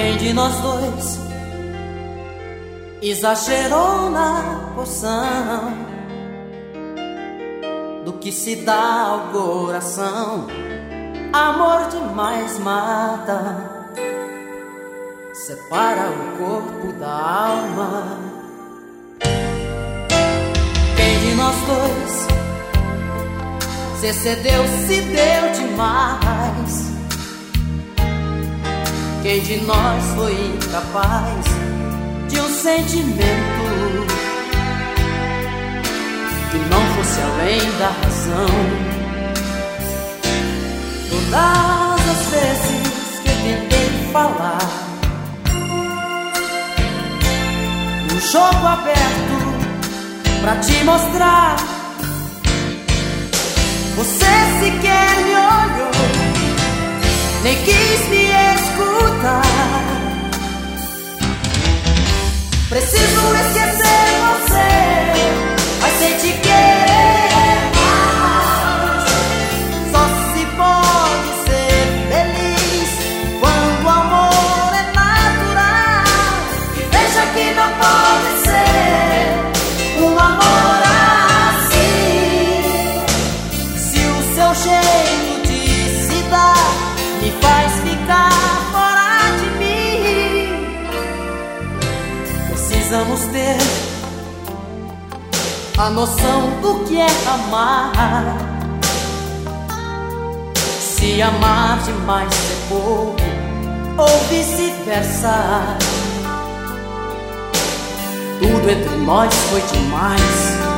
Quem de nós dois exagerou na poção do que se dá ao coração? Amor demais mata, separa o corpo da alma. Quem de nós dois se excedeu, se deu demais? Quem de nós foi incapaz de um sentimento que não fosse além da razão? Todas as vezes que tentei falar, um jogo aberto pra te mostrar. Me faz ficar fora de mim, precisamos ter a noção do que é amar. Se amar demais é pouco, ou vice-versa. Tudo entre nós foi demais.